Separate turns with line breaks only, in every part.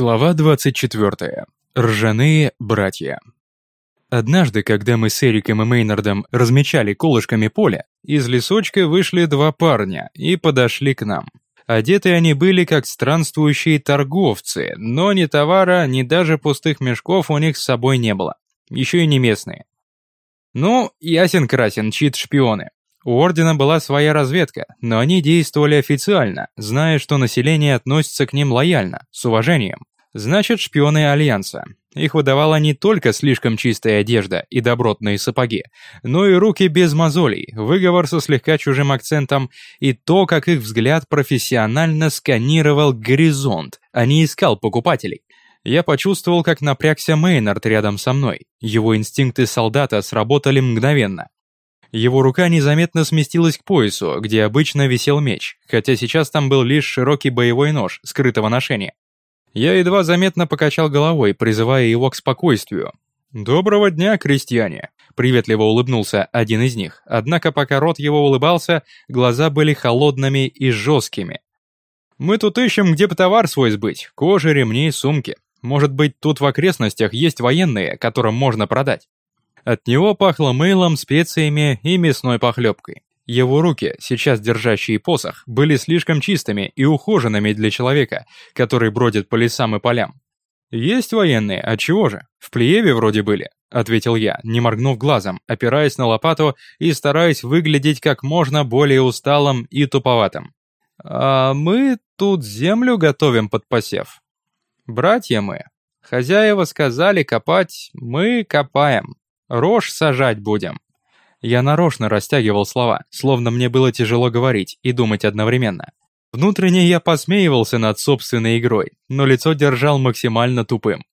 Глава 24. Ржаные братья. Однажды, когда мы с Эриком и Мейнардом размечали колышками поле, из лесочка вышли два парня и подошли к нам. Одеты они были как странствующие торговцы, но ни товара, ни даже пустых мешков у них с собой не было. Еще и не местные. Ну, ясен-красен, чит-шпионы. У Ордена была своя разведка, но они действовали официально, зная, что население относится к ним лояльно, с уважением. Значит, шпионы Альянса. Их выдавала не только слишком чистая одежда и добротные сапоги, но и руки без мозолей, выговор со слегка чужим акцентом и то, как их взгляд профессионально сканировал горизонт, а не искал покупателей. Я почувствовал, как напрягся Мейнард рядом со мной. Его инстинкты солдата сработали мгновенно. Его рука незаметно сместилась к поясу, где обычно висел меч, хотя сейчас там был лишь широкий боевой нож скрытого ношения. Я едва заметно покачал головой, призывая его к спокойствию. «Доброго дня, крестьяне!» Приветливо улыбнулся один из них, однако пока рот его улыбался, глаза были холодными и жесткими. «Мы тут ищем, где бы товар свой сбыть, кожи, ремни, сумки. Может быть, тут в окрестностях есть военные, которым можно продать?» От него пахло мылом, специями и мясной похлебкой. Его руки, сейчас держащие посох, были слишком чистыми и ухоженными для человека, который бродит по лесам и полям. «Есть военные, а чего же? В Плееве вроде были», — ответил я, не моргнув глазом, опираясь на лопату и стараясь выглядеть как можно более усталым и туповатым. «А мы тут землю готовим под посев. Братья мы. Хозяева сказали копать, мы копаем. Рожь сажать будем». Я нарочно растягивал слова, словно мне было тяжело говорить и думать одновременно. Внутренне я посмеивался над собственной игрой, но лицо держал максимально тупым.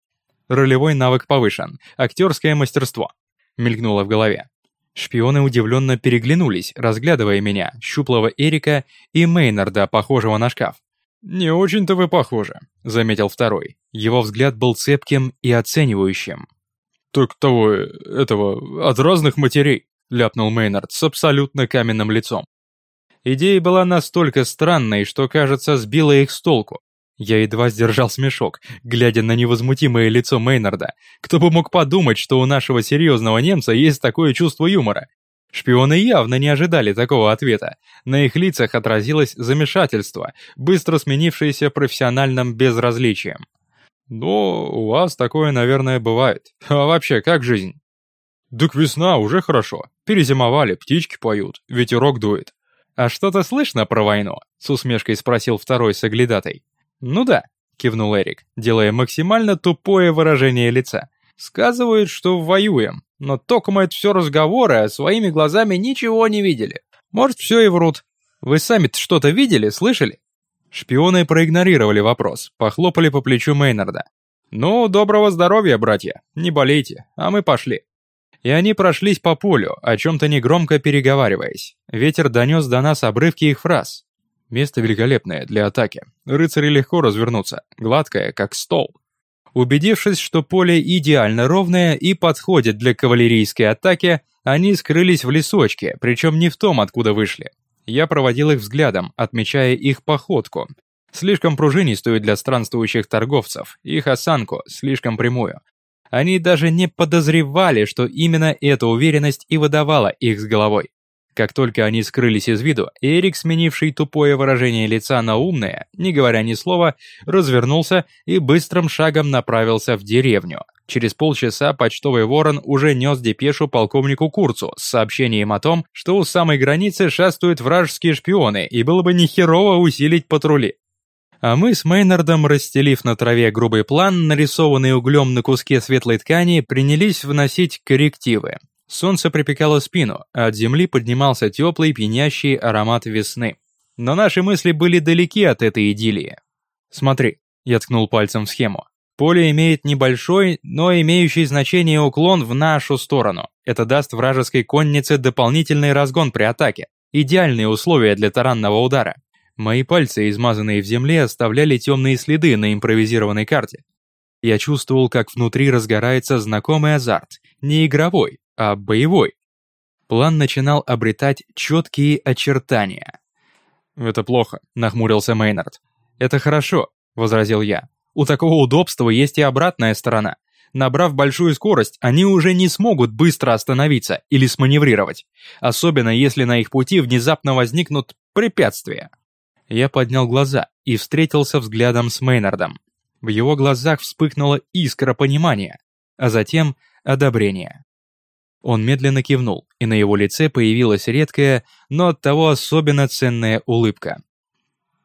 Ролевой навык повышен, актерское мастерство. Мелькнуло в голове. Шпионы удивленно переглянулись, разглядывая меня, щуплого Эрика и Мейнарда, похожего на шкаф. «Не очень-то вы похожи», — заметил второй. Его взгляд был цепким и оценивающим. «Так того, этого, от разных матерей», — ляпнул Мейнард с абсолютно каменным лицом. Идея была настолько странной, что, кажется, сбила их с толку. Я едва сдержал смешок, глядя на невозмутимое лицо Мейнарда. Кто бы мог подумать, что у нашего серьезного немца есть такое чувство юмора. Шпионы явно не ожидали такого ответа. На их лицах отразилось замешательство, быстро сменившееся профессиональным безразличием. «Ну, у вас такое, наверное, бывает. А вообще, как жизнь?» «Так весна, уже хорошо. Перезимовали, птички поют, ветерок дует». «А что-то слышно про войну?» — с усмешкой спросил второй соглядатой. «Ну да», — кивнул Эрик, делая максимально тупое выражение лица. «Сказывают, что воюем, но током это все разговоры, а своими глазами ничего не видели. Может, все и врут. Вы сами-то что-то видели, слышали?» Шпионы проигнорировали вопрос, похлопали по плечу Мейнарда. «Ну, доброго здоровья, братья, не болейте, а мы пошли». И они прошлись по полю, о чем-то негромко переговариваясь. Ветер донес до нас обрывки их фраз. Место великолепное для атаки. Рыцари легко развернутся, гладкое, как стол. Убедившись, что поле идеально ровное и подходит для кавалерийской атаки, они скрылись в лесочке, причем не в том, откуда вышли. Я проводил их взглядом, отмечая их походку. Слишком пружинистую для странствующих торговцев, их осанку, слишком прямую. Они даже не подозревали, что именно эта уверенность и выдавала их с головой. Как только они скрылись из виду, Эрик, сменивший тупое выражение лица на умное, не говоря ни слова, развернулся и быстрым шагом направился в деревню. Через полчаса почтовый ворон уже нес депешу полковнику Курцу с сообщением о том, что у самой границы шастают вражеские шпионы и было бы нехерово усилить патрули. А мы с Мейнардом, расстелив на траве грубый план, нарисованный углем на куске светлой ткани, принялись вносить коррективы. Солнце припекало спину, а от земли поднимался теплый пьянящий аромат весны. Но наши мысли были далеки от этой идиллии. «Смотри», — я ткнул пальцем в схему. «Поле имеет небольшой, но имеющий значение уклон в нашу сторону. Это даст вражеской коннице дополнительный разгон при атаке. Идеальные условия для таранного удара. Мои пальцы, измазанные в земле, оставляли темные следы на импровизированной карте. Я чувствовал, как внутри разгорается знакомый азарт, не игровой, а боевой. План начинал обретать четкие очертания. «Это плохо», — нахмурился Мейнард. «Это хорошо», — возразил я. У такого удобства есть и обратная сторона. Набрав большую скорость, они уже не смогут быстро остановиться или сманеврировать, особенно если на их пути внезапно возникнут препятствия. Я поднял глаза и встретился взглядом с Мейнардом. В его глазах вспыхнула искра понимания, а затем одобрение. Он медленно кивнул, и на его лице появилась редкая, но оттого особенно ценная улыбка.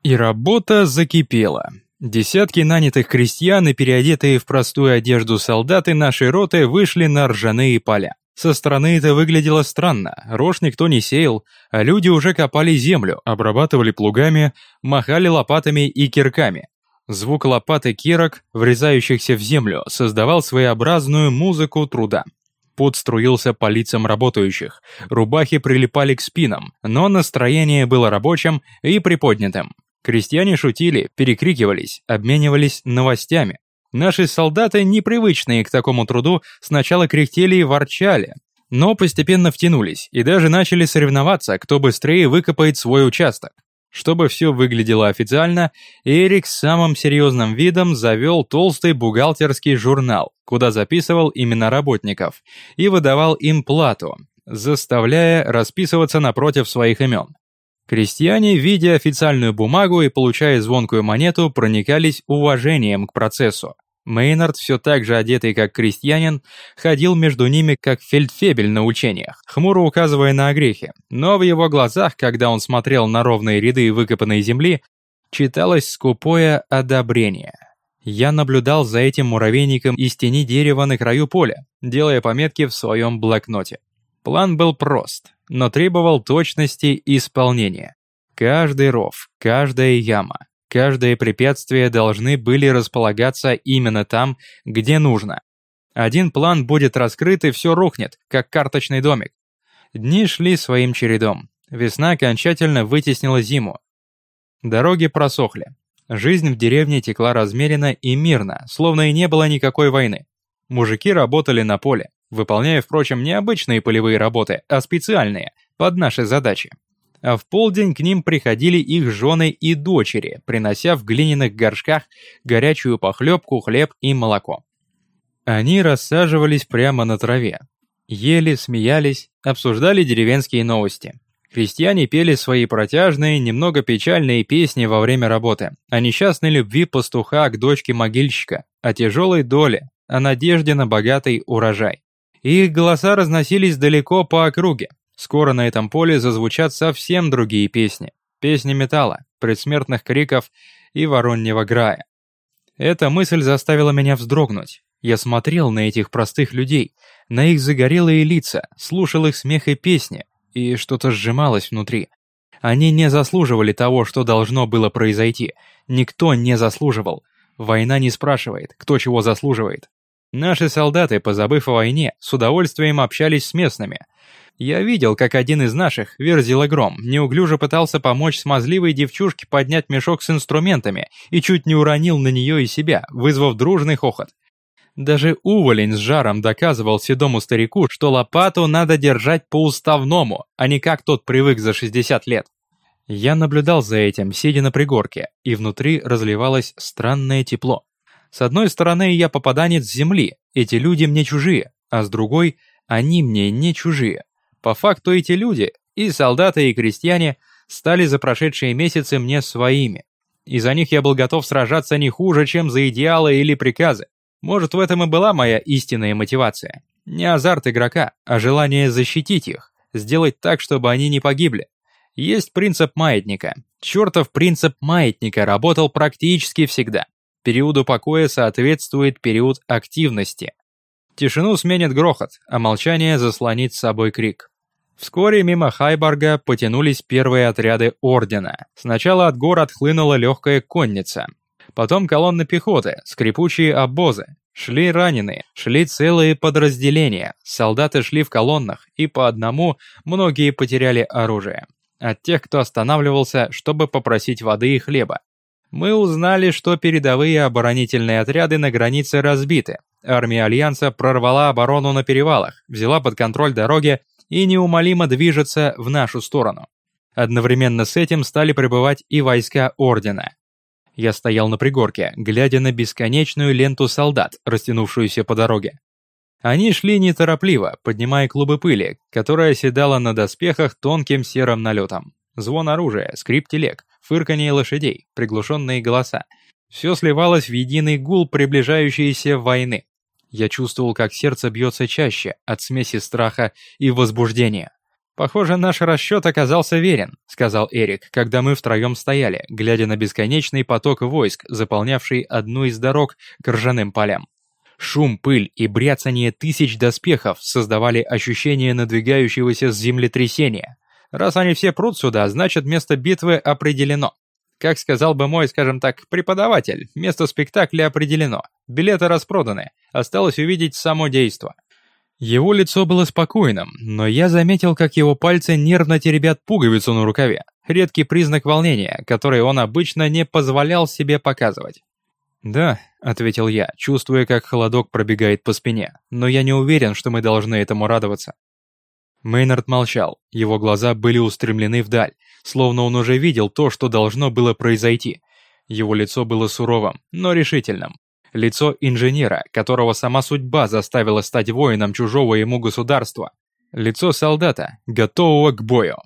И работа закипела. Десятки нанятых крестьян и переодетые в простую одежду солдаты нашей роты вышли на ржаные поля. Со стороны это выглядело странно, рожь никто не сеял, а люди уже копали землю, обрабатывали плугами, махали лопатами и кирками. Звук лопат и кирок, врезающихся в землю, создавал своеобразную музыку труда. Пот струился по лицам работающих, рубахи прилипали к спинам, но настроение было рабочим и приподнятым. Крестьяне шутили, перекрикивались, обменивались новостями. Наши солдаты, непривычные к такому труду, сначала кряхтели и ворчали, но постепенно втянулись и даже начали соревноваться, кто быстрее выкопает свой участок. Чтобы все выглядело официально, Эрик с самым серьезным видом завел толстый бухгалтерский журнал, куда записывал имена работников и выдавал им плату, заставляя расписываться напротив своих имен. Крестьяне, видя официальную бумагу и получая звонкую монету, проникались уважением к процессу. Мейнард, все так же одетый как крестьянин, ходил между ними как фельдфебель на учениях, хмуро указывая на огрехи, но в его глазах, когда он смотрел на ровные ряды выкопанной земли, читалось скупое одобрение. Я наблюдал за этим муравейником из тени дерева на краю поля, делая пометки в своем блокноте. План был прост, но требовал точности исполнения. Каждый ров, каждая яма, каждое препятствие должны были располагаться именно там, где нужно. Один план будет раскрыт и все рухнет, как карточный домик. Дни шли своим чередом. Весна окончательно вытеснила зиму. Дороги просохли. Жизнь в деревне текла размеренно и мирно, словно и не было никакой войны. Мужики работали на поле, выполняя, впрочем, не обычные полевые работы, а специальные, под наши задачи. А в полдень к ним приходили их жены и дочери, принося в глиняных горшках горячую похлебку, хлеб и молоко. Они рассаживались прямо на траве. Ели, смеялись, обсуждали деревенские новости. Крестьяне пели свои протяжные, немного печальные песни во время работы о несчастной любви пастуха к дочке могильщика, о тяжелой доле, о надежде на богатый урожай. Их голоса разносились далеко по округе. Скоро на этом поле зазвучат совсем другие песни. Песни металла, предсмертных криков и вороньего грая. Эта мысль заставила меня вздрогнуть. Я смотрел на этих простых людей, на их загорелые лица, слушал их смех и песни, и что-то сжималось внутри. Они не заслуживали того, что должно было произойти. Никто не заслуживал. Война не спрашивает, кто чего заслуживает. Наши солдаты, позабыв о войне, с удовольствием общались с местными. Я видел, как один из наших, Верзила Гром, неуклюже пытался помочь смазливой девчушке поднять мешок с инструментами и чуть не уронил на нее и себя, вызвав дружный хохот. Даже уволень с жаром доказывал седому старику, что лопату надо держать по-уставному, а не как тот привык за 60 лет. Я наблюдал за этим, сидя на пригорке, и внутри разливалось странное тепло. С одной стороны, я попаданец земли, эти люди мне чужие, а с другой, они мне не чужие. По факту эти люди, и солдаты, и крестьяне, стали за прошедшие месяцы мне своими. И за них я был готов сражаться не хуже, чем за идеалы или приказы. Может, в этом и была моя истинная мотивация. Не азарт игрока, а желание защитить их, сделать так, чтобы они не погибли. Есть принцип маятника. Чертов принцип маятника работал практически всегда. Периоду покоя соответствует период активности. Тишину сменит грохот, а молчание заслонит с собой крик. Вскоре мимо Хайбарга потянулись первые отряды Ордена. Сначала от гор отхлынула легкая конница. Потом колонны пехоты, скрипучие обозы. Шли раненые, шли целые подразделения. Солдаты шли в колоннах, и по одному многие потеряли оружие. От тех, кто останавливался, чтобы попросить воды и хлеба, мы узнали, что передовые оборонительные отряды на границе разбиты. Армия Альянса прорвала оборону на перевалах, взяла под контроль дороги и неумолимо движется в нашу сторону. Одновременно с этим стали прибывать и войска Ордена. Я стоял на пригорке, глядя на бесконечную ленту солдат, растянувшуюся по дороге. Они шли неторопливо, поднимая клубы пыли, которая оседала на доспехах тонким серым налетом. Звон оружия, скрип телег, фырканье лошадей, приглушенные голоса. Все сливалось в единый гул приближающейся войны. Я чувствовал, как сердце бьется чаще от смеси страха и возбуждения. «Похоже, наш расчет оказался верен», — сказал Эрик, когда мы втроем стояли, глядя на бесконечный поток войск, заполнявший одну из дорог к ржаным полям. Шум, пыль и бряцание тысяч доспехов создавали ощущение надвигающегося землетрясения. Раз они все прут сюда, значит место битвы определено. Как сказал бы мой, скажем так, преподаватель, место спектакля определено. Билеты распроданы. Осталось увидеть само действо. Его лицо было спокойным, но я заметил, как его пальцы нервно теребят пуговицу на рукаве. Редкий признак волнения, который он обычно не позволял себе показывать. «Да», — ответил я, чувствуя, как холодок пробегает по спине, «но я не уверен, что мы должны этому радоваться». Мейнард молчал, его глаза были устремлены вдаль, словно он уже видел то, что должно было произойти. Его лицо было суровым, но решительным. Лицо инженера, которого сама судьба заставила стать воином чужого ему государства. Лицо солдата, готового к бою.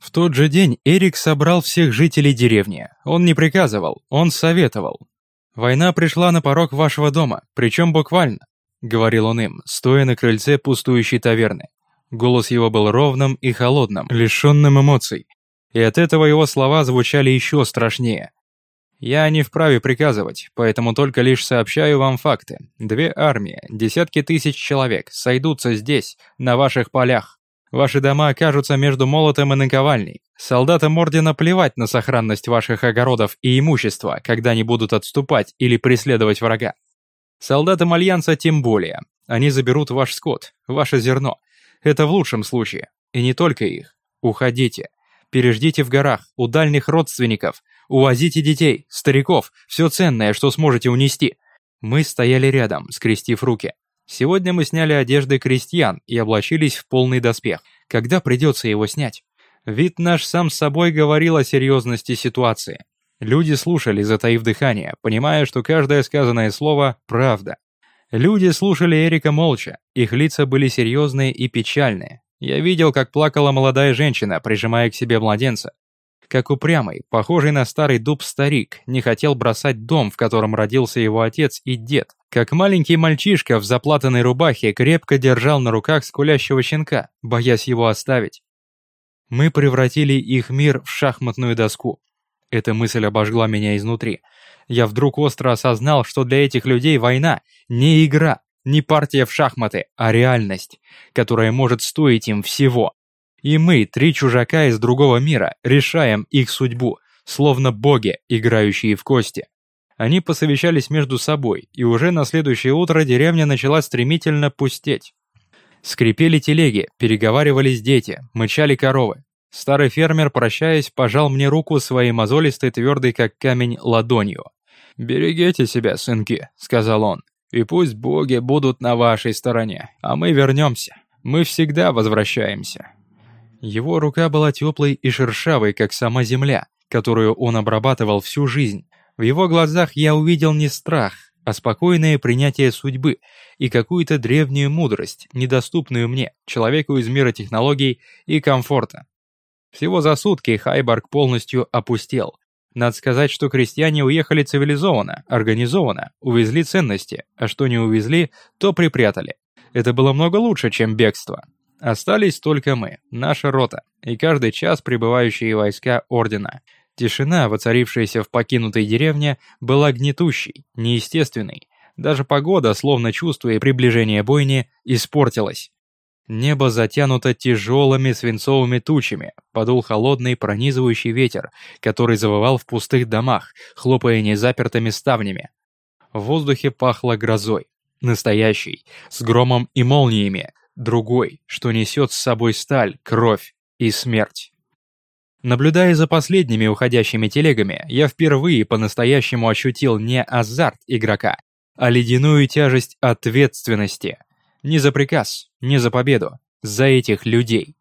В тот же день Эрик собрал всех жителей деревни. Он не приказывал, он советовал. «Война пришла на порог вашего дома, причем буквально», — говорил он им, стоя на крыльце пустующей таверны. Голос его был ровным и холодным, лишенным эмоций. И от этого его слова звучали еще страшнее. «Я не вправе приказывать, поэтому только лишь сообщаю вам факты. Две армии, десятки тысяч человек сойдутся здесь, на ваших полях. Ваши дома окажутся между молотом и наковальней. Солдатам Ордена плевать на сохранность ваших огородов и имущества, когда они будут отступать или преследовать врага. Солдатам Альянса тем более. Они заберут ваш скот, ваше зерно, это в лучшем случае. И не только их. Уходите. Переждите в горах, у дальних родственников. Увозите детей, стариков, все ценное, что сможете унести. Мы стояли рядом, скрестив руки. Сегодня мы сняли одежды крестьян и облачились в полный доспех. Когда придется его снять? Вид наш сам с собой говорил о серьезности ситуации. Люди слушали, затаив дыхание, понимая, что каждое сказанное слово – правда. Люди слушали Эрика молча, их лица были серьезные и печальные. Я видел, как плакала молодая женщина, прижимая к себе младенца. Как упрямый, похожий на старый дуб старик, не хотел бросать дом, в котором родился его отец и дед. Как маленький мальчишка в заплатанной рубахе крепко держал на руках скулящего щенка, боясь его оставить. Мы превратили их мир в шахматную доску. Эта мысль обожгла меня изнутри я вдруг остро осознал, что для этих людей война не игра, не партия в шахматы, а реальность, которая может стоить им всего. И мы, три чужака из другого мира, решаем их судьбу, словно боги, играющие в кости. Они посовещались между собой, и уже на следующее утро деревня начала стремительно пустеть. Скрипели телеги, переговаривались дети, мычали коровы. Старый фермер, прощаясь, пожал мне руку своей мозолистой, твердой как камень, ладонью. «Берегите себя, сынки», — сказал он, — «и пусть боги будут на вашей стороне, а мы вернемся. Мы всегда возвращаемся». Его рука была теплой и шершавой, как сама земля, которую он обрабатывал всю жизнь. В его глазах я увидел не страх, а спокойное принятие судьбы и какую-то древнюю мудрость, недоступную мне, человеку из мира технологий и комфорта. Всего за сутки Хайбарг полностью опустел, надо сказать, что крестьяне уехали цивилизованно, организованно, увезли ценности, а что не увезли, то припрятали. Это было много лучше, чем бегство. Остались только мы, наша рота, и каждый час прибывающие войска Ордена. Тишина, воцарившаяся в покинутой деревне, была гнетущей, неестественной. Даже погода, словно чувствуя приближение бойни, испортилась. Небо затянуто тяжелыми свинцовыми тучами, подул холодный пронизывающий ветер, который завывал в пустых домах, хлопая незапертыми ставнями. В воздухе пахло грозой. Настоящий, с громом и молниями, другой, что несет с собой сталь, кровь и смерть. Наблюдая за последними уходящими телегами, я впервые по-настоящему ощутил не азарт игрока, а ледяную тяжесть ответственности – не за приказ, не за победу, за этих людей.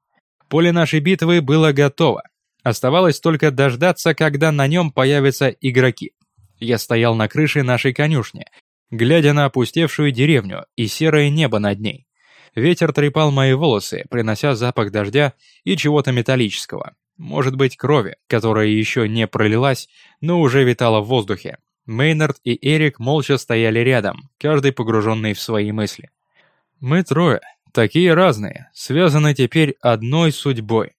Поле нашей битвы было готово. Оставалось только дождаться, когда на нем появятся игроки. Я стоял на крыше нашей конюшни, глядя на опустевшую деревню и серое небо над ней. Ветер трепал мои волосы, принося запах дождя и чего-то металлического. Может быть, крови, которая еще не пролилась, но уже витала в воздухе. Мейнард и Эрик молча стояли рядом, каждый погруженный в свои мысли. Мы трое, такие разные, связаны теперь одной судьбой.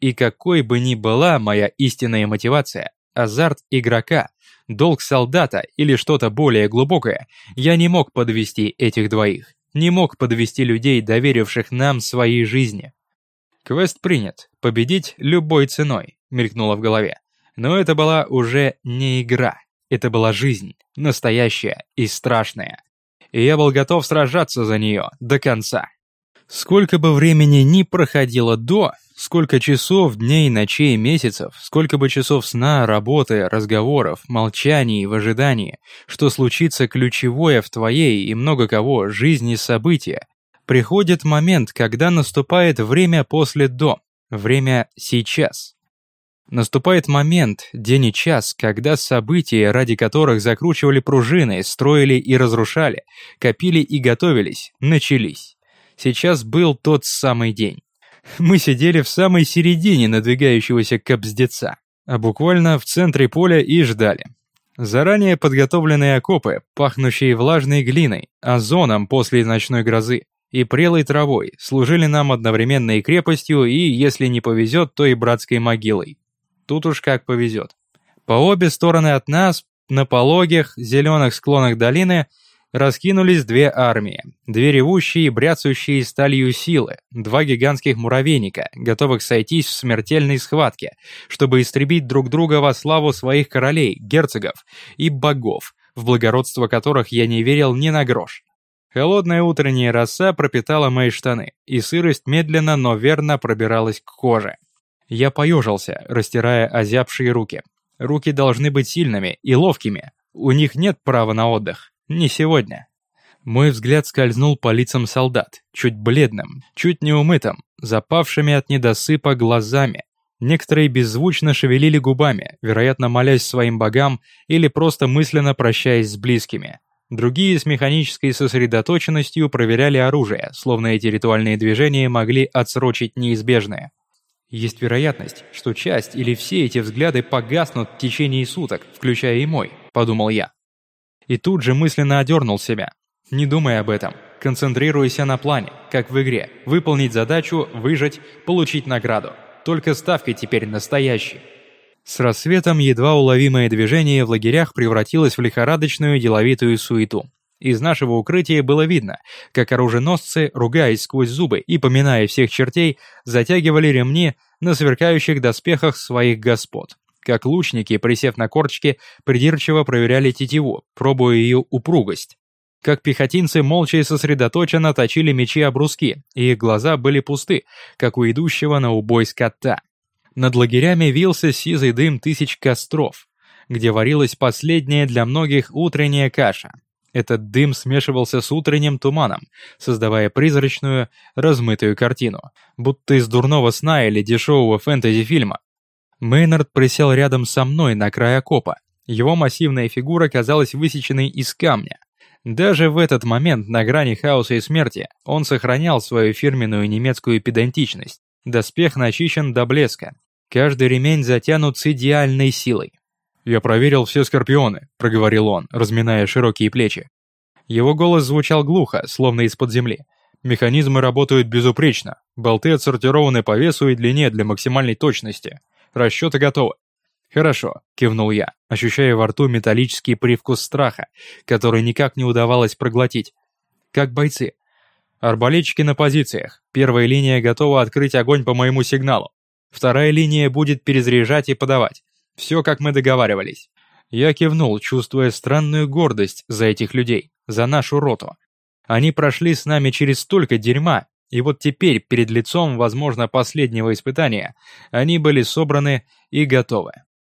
И какой бы ни была моя истинная мотивация, азарт игрока, долг солдата или что-то более глубокое, я не мог подвести этих двоих, не мог подвести людей, доверивших нам своей жизни. Квест принят, победить любой ценой, мелькнуло в голове. Но это была уже не игра, это была жизнь, настоящая и страшная. И я был готов сражаться за нее до конца. Сколько бы времени ни проходило до, сколько часов, дней, ночей, месяцев, сколько бы часов сна, работы, разговоров, молчаний в ожидании, что случится ключевое в твоей и много кого жизни события, приходит момент, когда наступает время после «до», время «сейчас». Наступает момент, день и час, когда события, ради которых закручивали пружины, строили и разрушали, копили и готовились, начались. Сейчас был тот самый день. Мы сидели в самой середине надвигающегося кобздеца, а буквально в центре поля и ждали. Заранее подготовленные окопы, пахнущие влажной глиной, озоном после ночной грозы и прелой травой, служили нам одновременно и крепостью, и, если не повезет, то и братской могилой. Тут уж как повезет. По обе стороны от нас, на пологих, зеленых склонах долины, раскинулись две армии, две ревущие и бряцающие сталью силы, два гигантских муравейника, готовых сойтись в смертельной схватке, чтобы истребить друг друга во славу своих королей, герцогов и богов, в благородство которых я не верил ни на грош. Холодная утренняя роса пропитала мои штаны, и сырость медленно, но верно пробиралась к коже. Я поежился, растирая озябшие руки. Руки должны быть сильными и ловкими. У них нет права на отдых. Не сегодня. Мой взгляд скользнул по лицам солдат, чуть бледным, чуть неумытым, запавшими от недосыпа глазами. Некоторые беззвучно шевелили губами, вероятно, молясь своим богам или просто мысленно прощаясь с близкими. Другие с механической сосредоточенностью проверяли оружие, словно эти ритуальные движения могли отсрочить неизбежное. Есть вероятность, что часть или все эти взгляды погаснут в течение суток, включая и мой, подумал я. И тут же мысленно одернул себя. Не думай об этом. Концентрируйся на плане, как в игре. Выполнить задачу, выжить, получить награду. Только ставки теперь настоящие. С рассветом едва уловимое движение в лагерях превратилось в лихорадочную деловитую суету. Из нашего укрытия было видно, как оруженосцы, ругаясь сквозь зубы и поминая всех чертей, затягивали ремни на сверкающих доспехах своих господ как лучники, присев на корточки, придирчиво проверяли тетиву, пробуя ее упругость. Как пехотинцы молча и сосредоточенно точили мечи об бруски, и их глаза были пусты, как у идущего на убой скота. Над лагерями вился сизый дым тысяч костров, где варилась последняя для многих утренняя каша. Этот дым смешивался с утренним туманом, создавая призрачную, размытую картину, будто из дурного сна или дешевого фэнтези-фильма. Мейнард присел рядом со мной на край окопа. Его массивная фигура казалась высеченной из камня. Даже в этот момент на грани хаоса и смерти он сохранял свою фирменную немецкую педантичность. Доспех начищен до блеска. Каждый ремень затянут с идеальной силой. «Я проверил все скорпионы», — проговорил он, разминая широкие плечи. Его голос звучал глухо, словно из-под земли. Механизмы работают безупречно. Болты отсортированы по весу и длине для максимальной точности. Расчеты готовы». «Хорошо», — кивнул я, ощущая во рту металлический привкус страха, который никак не удавалось проглотить. «Как бойцы?» «Арбалетчики на позициях. Первая линия готова открыть огонь по моему сигналу. Вторая линия будет перезаряжать и подавать. Все, как мы договаривались». Я кивнул, чувствуя странную гордость за этих людей, за нашу роту. Они прошли с нами через столько дерьма, и вот теперь, перед лицом, возможно, последнего испытания, они были собраны и готовы.